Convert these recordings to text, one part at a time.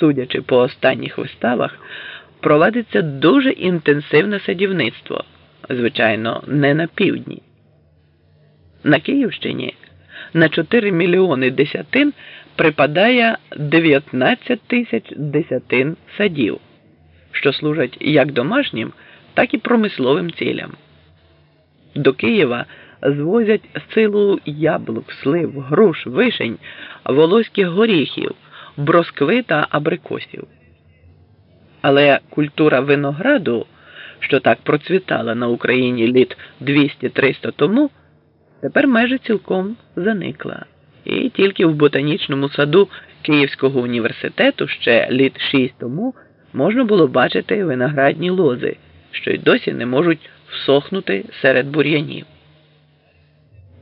судячи по останніх виставах, провадиться дуже інтенсивне садівництво, звичайно, не на півдні. На Київщині на 4 мільйони десятин припадає 19 тисяч десятин садів, що служать як домашнім, так і промисловим цілям. До Києва звозять силу яблук, слив, груш, вишень, волоських горіхів, броскви та абрикосів. Але культура винограду, що так процвітала на Україні літ 200-300 тому, тепер майже цілком заникла. І тільки в ботанічному саду Київського університету ще літ шість тому можна було бачити виноградні лози, що й досі не можуть всохнути серед бур'янів.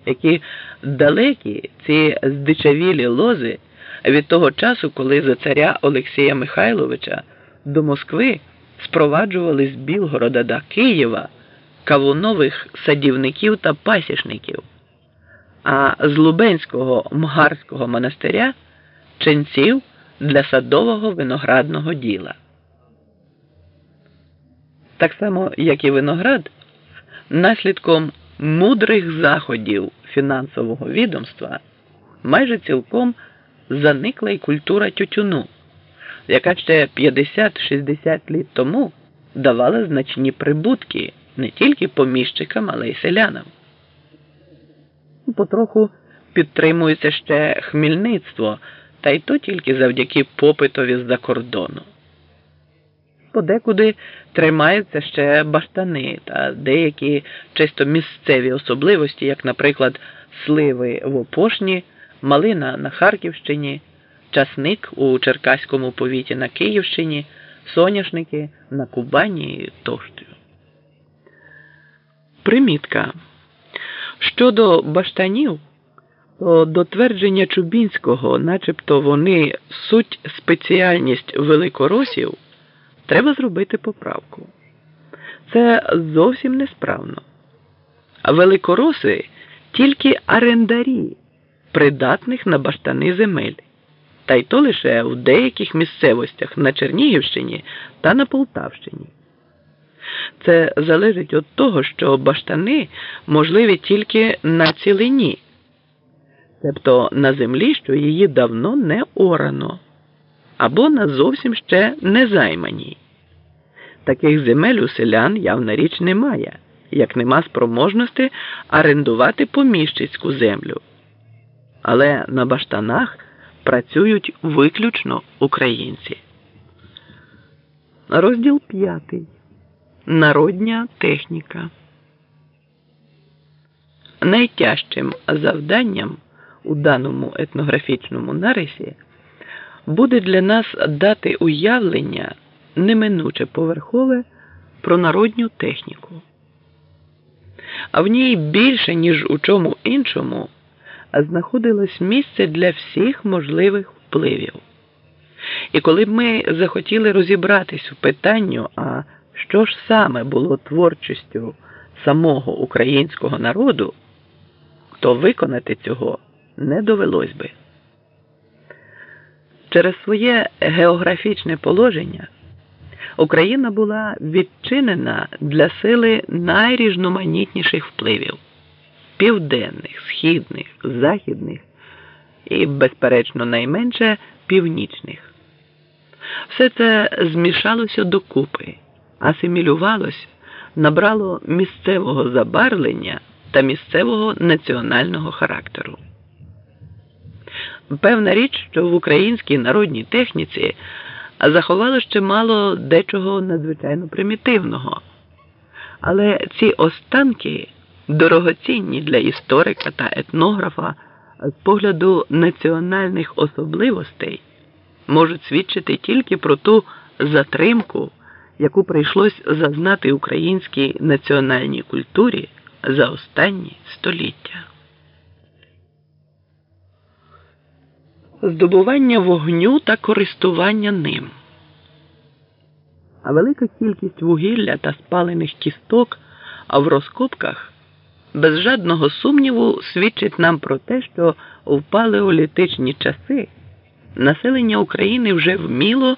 Які далекі ці здичавілі лози від того часу, коли за царя Олексія Михайловича до Москви спроваджували з Білгорода до Києва кавунових садівників та пасічників, а з Лубенського мгарського монастиря ченців для садового виноградного діла. Так само, як і виноград, наслідком мудрих заходів фінансового відомства майже цілком заникла й культура тютюну, яка ще 50-60 літ тому давала значні прибутки не тільки поміщикам, але й селянам. Потроху підтримується ще хмільництво, та й то тільки завдяки попитові з-за кордону. Подекуди тримаються ще баштани та деякі чисто місцеві особливості, як, наприклад, сливи в Опошні, малина на Харківщині, часник у Черкаському повіті на Київщині, соняшники на Кубані тощо. Примітка. Щодо баштанів, то до твердження Чубінського, начебто вони суть спеціальність великоросів, треба зробити поправку. Це зовсім несправно. Великороси тільки орендарі придатних на баштани земель, та й то лише в деяких місцевостях на Чернігівщині та на Полтавщині. Це залежить від того, що баштани можливі тільки на цілині, тобто на землі, що її давно не орано, або на зовсім ще не займаній. Таких земель у селян явна річ немає, як нема спроможності орендувати поміщицьку землю. Але на баштанах працюють виключно українці. Розділ п'ятий. Народня техніка. Найтяжчим завданням у даному етнографічному нарисі буде для нас дати уявлення неминуче поверхове про народню техніку. А в ній більше, ніж у чому іншому, знаходилось місце для всіх можливих впливів. І коли б ми захотіли розібратись у питанню, а що ж саме було творчістю самого українського народу, то виконати цього не довелось би. Через своє географічне положення Україна була відчинена для сили найрізноманітніших впливів південних, східних, західних і, безперечно, найменше північних. Все це змішалося докупи асимілювалось, набрало місцевого забарвлення та місцевого національного характеру. Певна річ, що в українській народній техніці заховало ще мало дечого надзвичайно примітивного, але ці останки дорогоцінні для історика та етнографа з погляду національних особливостей можуть свідчити тільки про ту затримку яку прийшлось зазнати українській національній культурі за останні століття. Здобування вогню та користування ним. А велика кількість вугілля та спалених кісток в розкопках без жадного сумніву свідчить нам про те, що в палеолітичні часи населення України вже вміло